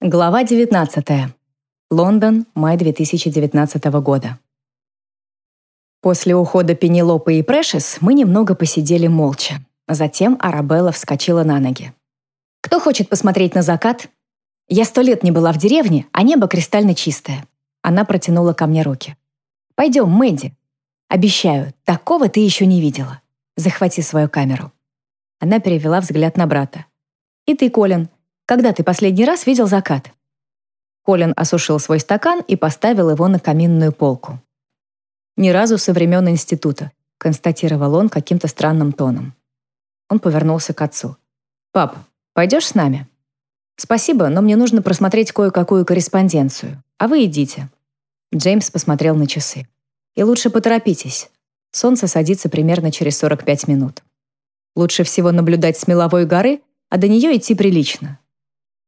Глава 19. Лондон, май 2019 года. После ухода Пенелопы и Прэшес мы немного посидели молча. Затем Арабелла вскочила на ноги. «Кто хочет посмотреть на закат?» «Я сто лет не была в деревне, а небо кристально чистое». Она протянула ко мне руки. «Пойдем, Мэдди. Обещаю, такого ты еще не видела. Захвати свою камеру». Она перевела взгляд на брата. «И ты, Колин, когда ты последний раз видел закат?» Колин осушил свой стакан и поставил его на каминную полку. «Ни разу со времен института», констатировал он каким-то странным тоном. Он повернулся к отцу. «Пап, пойдешь с нами?» «Спасибо, но мне нужно просмотреть кое-какую корреспонденцию. А вы идите». Джеймс посмотрел на часы. «И лучше поторопитесь. Солнце садится примерно через 45 минут. Лучше всего наблюдать с меловой горы, а до нее идти прилично.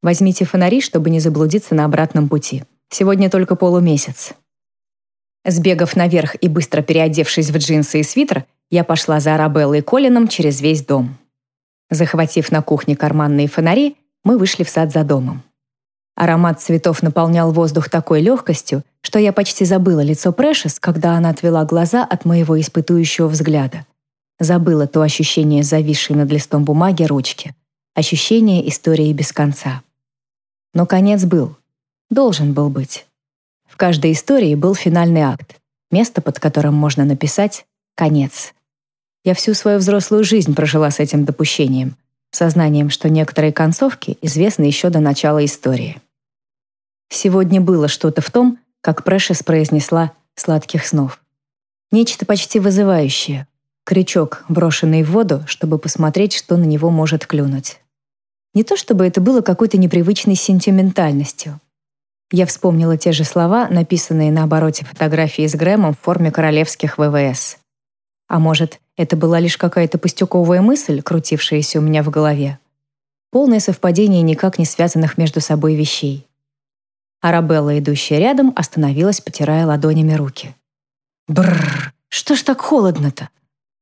Возьмите фонари, чтобы не заблудиться на обратном пути. Сегодня только полумесяц. Сбегав наверх и быстро переодевшись в джинсы и свитер, я пошла за Арабеллой и Колином через весь дом. Захватив на кухне карманные фонари, мы вышли в сад за домом. Аромат цветов наполнял воздух такой легкостью, что я почти забыла лицо Прэшес, когда она отвела глаза от моего испытующего взгляда. Забыла то ощущение зависшей над листом бумаги ручки. Ощущение истории без конца. Но конец был. Должен был быть. В каждой истории был финальный акт, место, под которым можно написать «конец». Я всю свою взрослую жизнь прожила с этим допущением, сознанием, что некоторые концовки известны еще до начала истории. Сегодня было что-то в том, как Прэшес произнесла «сладких снов». Нечто почти вызывающее, крючок, брошенный в воду, чтобы посмотреть, что на него может клюнуть. Не то чтобы это было какой-то непривычной сентиментальностью. Я вспомнила те же слова, написанные на обороте фотографии с Грэмом в форме королевских ВВС. А может, это была лишь какая-то пустяковая мысль, крутившаяся у меня в голове? Полное совпадение никак не связанных между собой вещей. Арабелла, идущая рядом, остановилась, потирая ладонями руки. Бррр, что ж так холодно-то?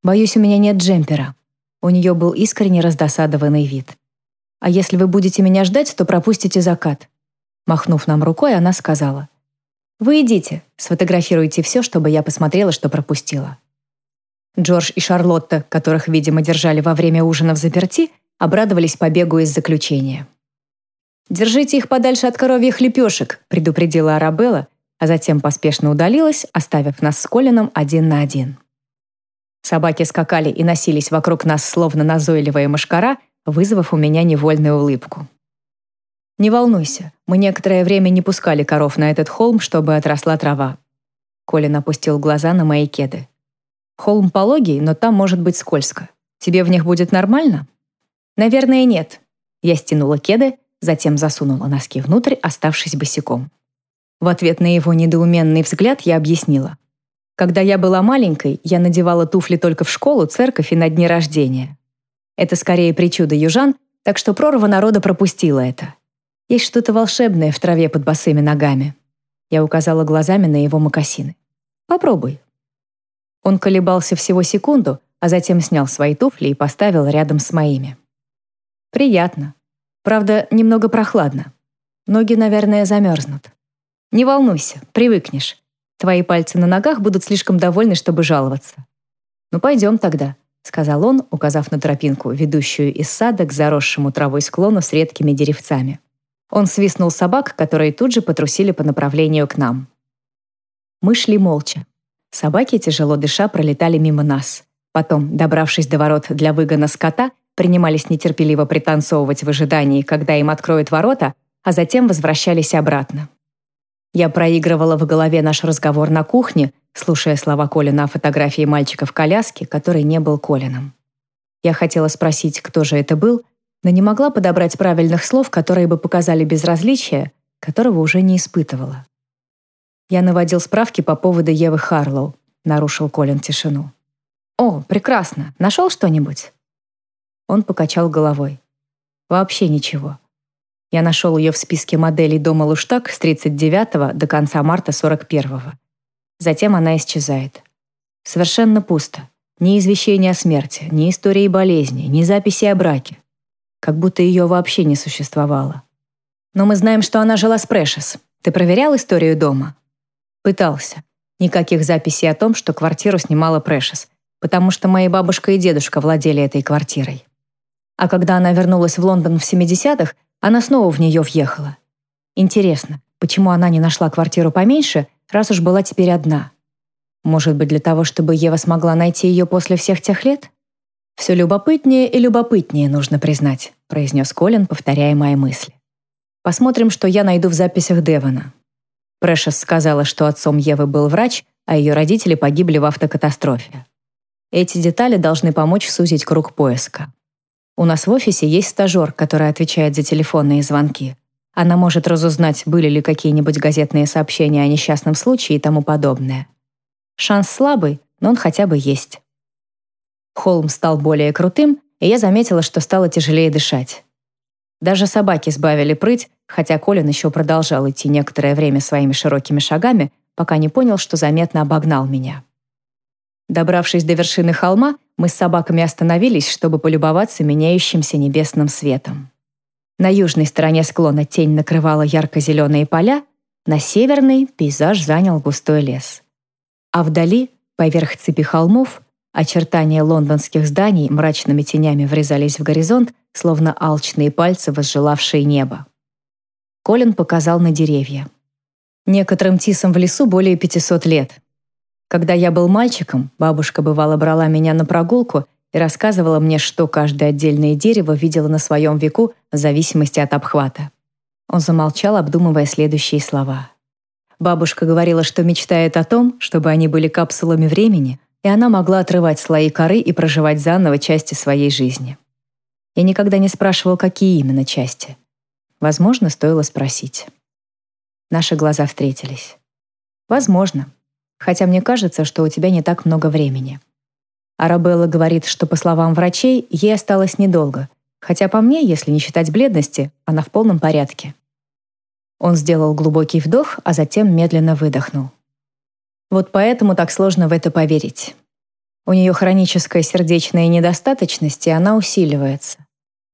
Боюсь, у меня нет джемпера. У нее был искренне раздосадованный вид. А если вы будете меня ждать, то пропустите закат». Махнув нам рукой, она сказала. «Вы идите, сфотографируйте все, чтобы я посмотрела, что пропустила». Джордж и Шарлотта, которых, видимо, держали во время ужина в заперти, обрадовались побегу из заключения. «Держите их подальше от коровьих лепешек», предупредила Арабелла, а затем поспешно удалилась, оставив нас с Колином один на один. Собаки скакали и носились вокруг нас, словно назойливая мошкара — вызвав у меня невольную улыбку. «Не волнуйся, мы некоторое время не пускали коров на этот холм, чтобы отросла трава». Колин опустил глаза на мои кеды. «Холм пологий, но там может быть скользко. Тебе в них будет нормально?» «Наверное, нет». Я стянула кеды, затем засунула носки внутрь, оставшись босиком. В ответ на его недоуменный взгляд я объяснила. Когда я была маленькой, я надевала туфли только в школу, церковь и на дни рождения. Это скорее причуда южан, так что прорва народа пропустила это. Есть что-то волшебное в траве под босыми ногами. Я указала глазами на его мокасины. Попробуй. Он колебался всего секунду, а затем снял свои туфли и поставил рядом с моими. Приятно. Правда, немного прохладно. Ноги, наверное, замерзнут. Не волнуйся, привыкнешь. Твои пальцы на ногах будут слишком довольны, чтобы жаловаться. Ну, пойдем тогда. — сказал он, указав на тропинку, ведущую из сада к заросшему травой склону с редкими деревцами. Он свистнул собак, которые тут же потрусили по направлению к нам. Мы шли молча. Собаки, тяжело дыша, пролетали мимо нас. Потом, добравшись до ворот для выгона скота, принимались нетерпеливо пританцовывать в ожидании, когда им откроют ворота, а затем возвращались обратно. Я проигрывала в голове наш разговор на кухне, слушая слова Колина о фотографии мальчика в коляске, который не был Колином. Я хотела спросить, кто же это был, но не могла подобрать правильных слов, которые бы показали безразличие, которого уже не испытывала. Я наводил справки по поводу Евы Харлоу, нарушил Колин тишину. «О, прекрасно. Нашел что-нибудь?» Он покачал головой. «Вообще ничего. Я нашел ее в списке моделей дома Луштаг с 39 до конца марта 41 -го. Затем она исчезает. Совершенно пусто. Ни извещения о смерти, ни истории болезни, ни записи о браке. Как будто ее вообще не существовало. Но мы знаем, что она жила с Прэшес. Ты проверял историю дома? Пытался. Никаких записей о том, что квартиру снимала Прэшес, потому что мои бабушка и дедушка владели этой квартирой. А когда она вернулась в Лондон в 70-х, она снова в нее въехала. Интересно, почему она не нашла квартиру поменьше, раз уж была теперь одна? Может быть, для того, чтобы Ева смогла найти ее после всех тех лет? «Все любопытнее и любопытнее, нужно признать», произнес Колин, повторяя мои мысли. «Посмотрим, что я найду в записях Девона». Прэшес сказала, что отцом Евы был врач, а ее родители погибли в автокатастрофе. Эти детали должны помочь сузить круг поиска. У нас в офисе есть стажер, который отвечает за телефонные звонки. Она может разузнать, были ли какие-нибудь газетные сообщения о несчастном случае и тому подобное. Шанс слабый, но он хотя бы есть. Холм стал более крутым, и я заметила, что стало тяжелее дышать. Даже собаки сбавили прыть, хотя Колин еще продолжал идти некоторое время своими широкими шагами, пока не понял, что заметно обогнал меня. Добравшись до вершины холма, мы с собаками остановились, чтобы полюбоваться меняющимся небесным светом. На южной стороне склона тень накрывала ярко-зеленые поля, на северной пейзаж занял густой лес. А вдали, поверх цепи холмов, очертания лондонских зданий мрачными тенями врезались в горизонт, словно алчные пальцы, возжелавшие небо. Колин показал на деревья. Некоторым тисам в лесу более 500 лет. Когда я был мальчиком, бабушка бывало брала меня на прогулку и рассказывала мне, что каждое отдельное дерево видело на своем веку в зависимости от обхвата. Он замолчал, обдумывая следующие слова. Бабушка говорила, что мечтает о том, чтобы они были капсулами времени, и она могла отрывать слои коры и проживать заново части своей жизни. Я никогда не спрашивал, какие именно части. Возможно, стоило спросить. Наши глаза встретились. Возможно. Хотя мне кажется, что у тебя не так много времени. Арабелла говорит, что, по словам врачей, ей осталось недолго, хотя по мне, если не считать бледности, она в полном порядке. Он сделал глубокий вдох, а затем медленно выдохнул. Вот поэтому так сложно в это поверить. У нее хроническая сердечная недостаточность, и она усиливается.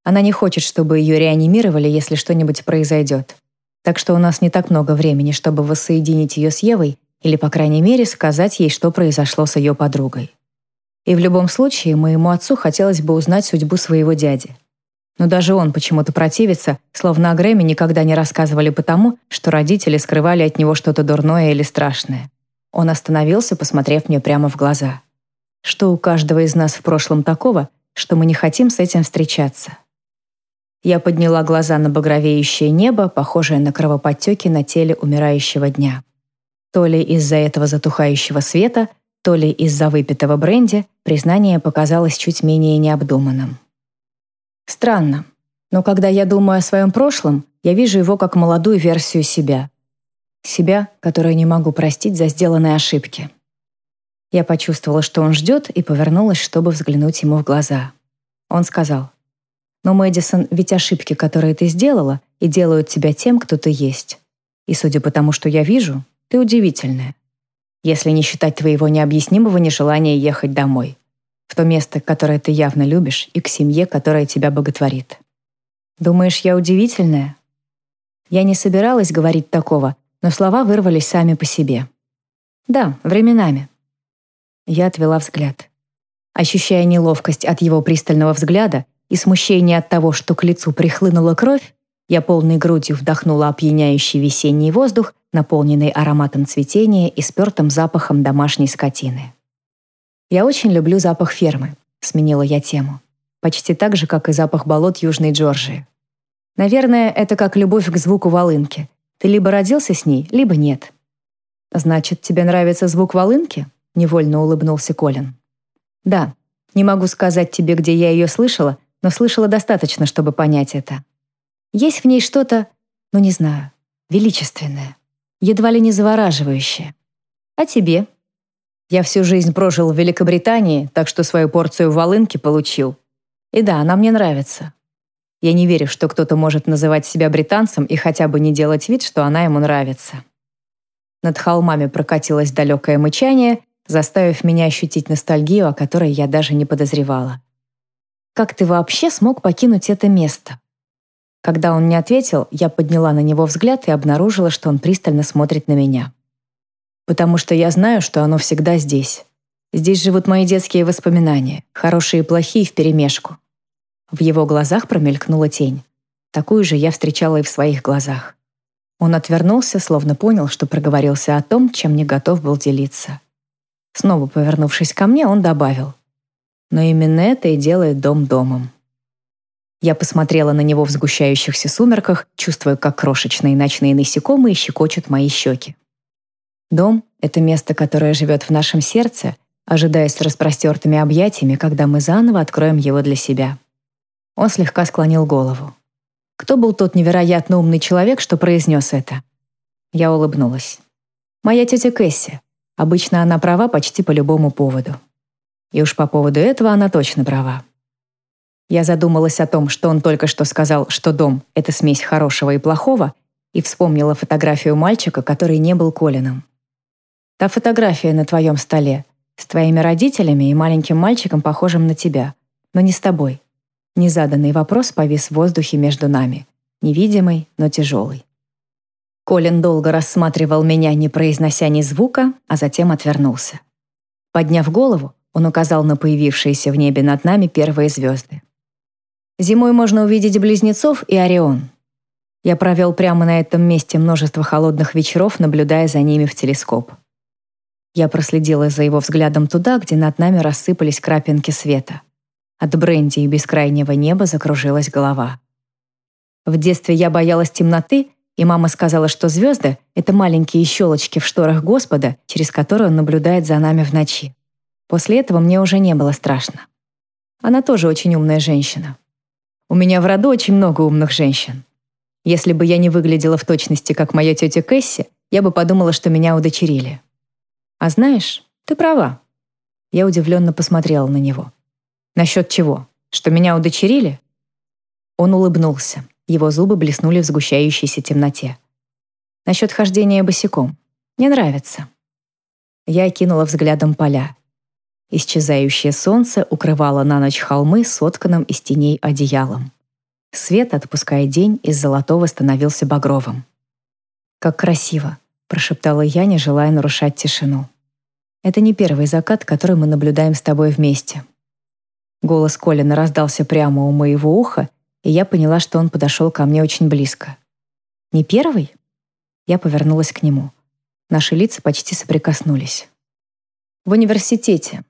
Она не хочет, чтобы ее реанимировали, если что-нибудь произойдет. Так что у нас не так много времени, чтобы воссоединить ее с Евой или, по крайней мере, сказать ей, что произошло с ее подругой. И в любом случае, моему отцу хотелось бы узнать судьбу своего дяди. Но даже он почему-то противится, словно о Грэме никогда не рассказывали потому, что родители скрывали от него что-то дурное или страшное. Он остановился, посмотрев мне прямо в глаза. Что у каждого из нас в прошлом такого, что мы не хотим с этим встречаться? Я подняла глаза на багровеющее небо, похожее на кровоподтеки на теле умирающего дня. То ли из-за этого затухающего света, то ли из-за выпитого бренди, признание показалось чуть менее необдуманным. Странно. Но когда я думаю о своем прошлом, я вижу его как молодую версию себя. Себя, которую не могу простить за сделанные ошибки. Я почувствовала, что он ждет, и повернулась, чтобы взглянуть ему в глаза. Он сказал, «Но, Мэдисон, ведь ошибки, которые ты сделала, и делают тебя тем, кто ты есть. И судя по тому, что я вижу, ты удивительная. Если не считать твоего необъяснимого нежелания ехать домой в то место, которое ты явно любишь, и к семье, которая тебя боготворит. Думаешь, я удивительная? Я не собиралась говорить такого, но слова вырвались сами по себе. Да, временами. Я отвела взгляд. Ощущая неловкость от его пристального взгляда и смущение от того, что к лицу прихлынула кровь, я полной грудью вдохнула опьяняющий весенний воздух, наполненный ароматом цветения и спертым запахом домашней скотины. «Я очень люблю запах фермы», — сменила я тему. Почти так же, как и запах болот Южной Джорджии. Наверное, это как любовь к звуку волынки. Ты либо родился с ней, либо нет. «Значит, тебе нравится звук волынки?» — невольно улыбнулся Колин. «Да, не могу сказать тебе, где я ее слышала, но слышала достаточно, чтобы понять это. Есть в ней что-то, ну не знаю, величественное, едва ли не завораживающее. А тебе?» Я всю жизнь прожил в Великобритании, так что свою порцию волынки получил. И да, она мне нравится. Я не верю, что кто-то может называть себя британцем и хотя бы не делать вид, что она ему нравится. Над холмами прокатилось далекое мычание, заставив меня ощутить ностальгию, о которой я даже не подозревала. Как ты вообще смог покинуть это место? Когда он не ответил, я подняла на него взгляд и обнаружила, что он пристально смотрит на меня. «Потому что я знаю, что оно всегда здесь. Здесь живут мои детские воспоминания, хорошие и плохие вперемешку». В его глазах промелькнула тень. Такую же я встречала и в своих глазах. Он отвернулся, словно понял, что проговорился о том, чем не готов был делиться. Снова повернувшись ко мне, он добавил. «Но именно это и делает дом домом». Я посмотрела на него в сгущающихся сумерках, чувствуя, как крошечные ночные насекомые щекочут мои щеки. Дом — это место, которое живет в нашем сердце, ожидая с распростертыми объятиями, когда мы заново откроем его для себя. Он слегка склонил голову. Кто был тот невероятно умный человек, что произнес это? Я улыбнулась. Моя тетя Кэсси. Обычно она права почти по любому поводу. И уж по поводу этого она точно права. Я задумалась о том, что он только что сказал, что дом — это смесь хорошего и плохого, и вспомнила фотографию мальчика, который не был Колином. Та фотография на твоем столе с твоими родителями и маленьким мальчиком, похожим на тебя, но не с тобой. Незаданный вопрос повис в воздухе между нами, невидимый, но тяжелый. Колин долго рассматривал меня, не произнося ни звука, а затем отвернулся. Подняв голову, он указал на появившиеся в небе над нами первые звезды. Зимой можно увидеть близнецов и Орион. Я провел прямо на этом месте множество холодных вечеров, наблюдая за ними в телескоп. Я проследила за его взглядом туда, где над нами рассыпались крапинки света. От бренди и бескрайнего неба закружилась голова. В детстве я боялась темноты, и мама сказала, что звезды — это маленькие щелочки в шторах Господа, через которые он наблюдает за нами в ночи. После этого мне уже не было страшно. Она тоже очень умная женщина. У меня в роду очень много умных женщин. Если бы я не выглядела в точности, как моя тетя Кэсси, я бы подумала, что меня удочерили. А знаешь, ты права. Я удивленно посмотрела на него. Насчет чего? Что меня удочерили? Он улыбнулся. Его зубы блеснули в сгущающейся темноте. Насчет хождения босиком. Не нравится. Я кинула взглядом поля. Исчезающее солнце укрывало на ночь холмы сотканным из теней одеялом. Свет, отпуская день, из золотого становился багровым. «Как красиво!» — прошептала я, не желая нарушать тишину. «Это не первый закат, который мы наблюдаем с тобой вместе». Голос Колина раздался прямо у моего уха, и я поняла, что он подошел ко мне очень близко. «Не первый?» Я повернулась к нему. Наши лица почти соприкоснулись. «В университете»,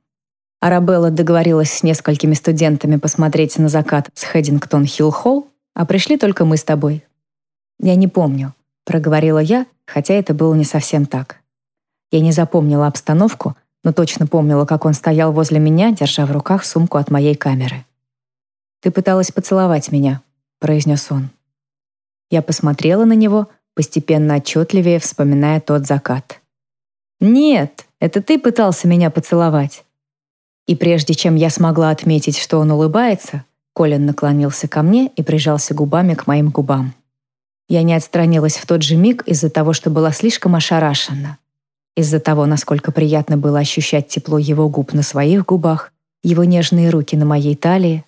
Арабелла договорилась с несколькими студентами посмотреть на закат с Хэддингтон-Хилл-Холл, а пришли только мы с тобой. Я не помню, проговорила я, хотя это было не совсем так. Я не запомнила обстановку, но точно помнила, как он стоял возле меня, держа в руках сумку от моей камеры. «Ты пыталась поцеловать меня», — произнес он. Я посмотрела на него, постепенно отчетливее вспоминая тот закат. «Нет, это ты пытался меня поцеловать. И прежде чем я смогла отметить, что он улыбается, Колин наклонился ко мне и прижался губами к моим губам. Я не отстранилась в тот же миг из-за того, что была слишком ошарашена. Из-за того, насколько приятно было ощущать тепло его губ на своих губах, его нежные руки на моей талии,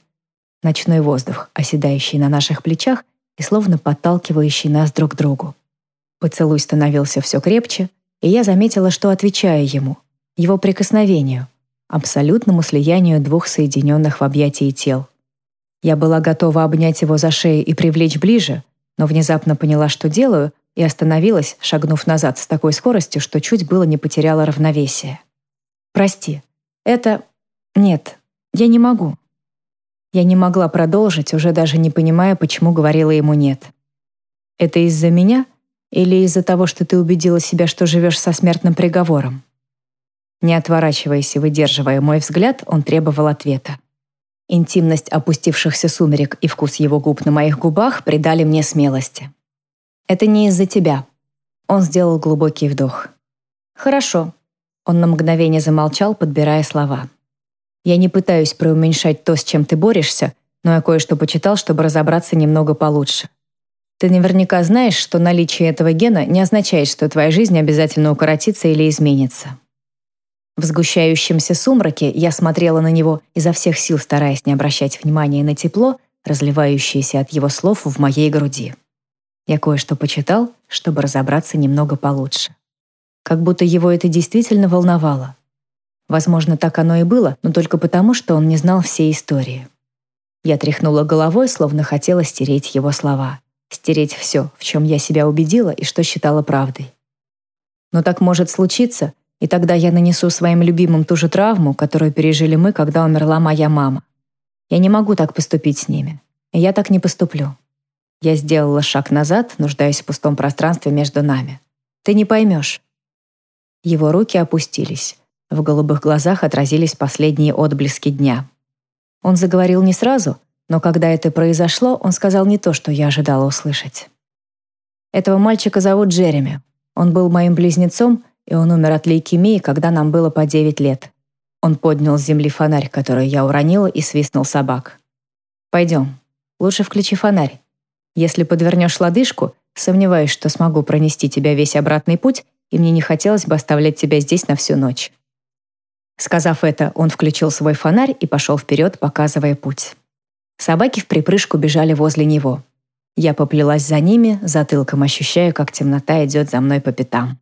ночной воздух, оседающий на наших плечах и словно подталкивающий нас друг к другу. Поцелуй становился все крепче, и я заметила, что отвечаю ему, его прикосновению — абсолютному слиянию двух соединенных в объятии тел. Я была готова обнять его за шею и привлечь ближе, но внезапно поняла, что делаю, и остановилась, шагнув назад с такой скоростью, что чуть было не потеряла равновесие. «Прости, это... Нет, я не могу». Я не могла продолжить, уже даже не понимая, почему говорила ему «нет». «Это из-за меня или из-за того, что ты убедила себя, что живешь со смертным приговором?» Не отворачиваясь и выдерживая мой взгляд, он требовал ответа. Интимность опустившихся сумерек и вкус его губ на моих губах придали мне смелости. «Это не из-за тебя». Он сделал глубокий вдох. «Хорошо». Он на мгновение замолчал, подбирая слова. «Я не пытаюсь преуменьшать то, с чем ты борешься, но я кое-что почитал, чтобы разобраться немного получше. Ты наверняка знаешь, что наличие этого гена не означает, что твоя жизнь обязательно укоротится или изменится. В сгущающемся сумраке я смотрела на него, изо всех сил стараясь не обращать внимания на тепло, разливающаяся от его слов в моей груди. Я кое-что почитал, чтобы разобраться немного получше. Как будто его это действительно волновало. Возможно, так оно и было, но только потому, что он не знал всей истории. Я тряхнула головой, словно хотела стереть его слова. Стереть все, в чем я себя убедила и что считала правдой. Но так может случиться, и тогда я нанесу своим любимым ту же травму, которую пережили мы, когда умерла моя мама. Я не могу так поступить с ними. И я так не поступлю. Я сделала шаг назад, нуждаясь в пустом пространстве между нами. Ты не поймешь. Его руки опустились. В голубых глазах отразились последние отблески дня. Он заговорил не сразу, но когда это произошло, он сказал не то, что я ожидала услышать. Этого мальчика зовут Джереми. Он был моим близнецом, и он умер от лейкемии, когда нам было по 9 лет. Он поднял с земли фонарь, который я уронила, и свистнул собак. «Пойдем. Лучше включи фонарь. Если подвернешь лодыжку, сомневаюсь, что смогу пронести тебя весь обратный путь, и мне не хотелось бы оставлять тебя здесь на всю ночь». Сказав это, он включил свой фонарь и пошел вперед, показывая путь. Собаки в припрыжку бежали возле него. Я поплелась за ними, затылком ощущая, как темнота идет за мной по пятам.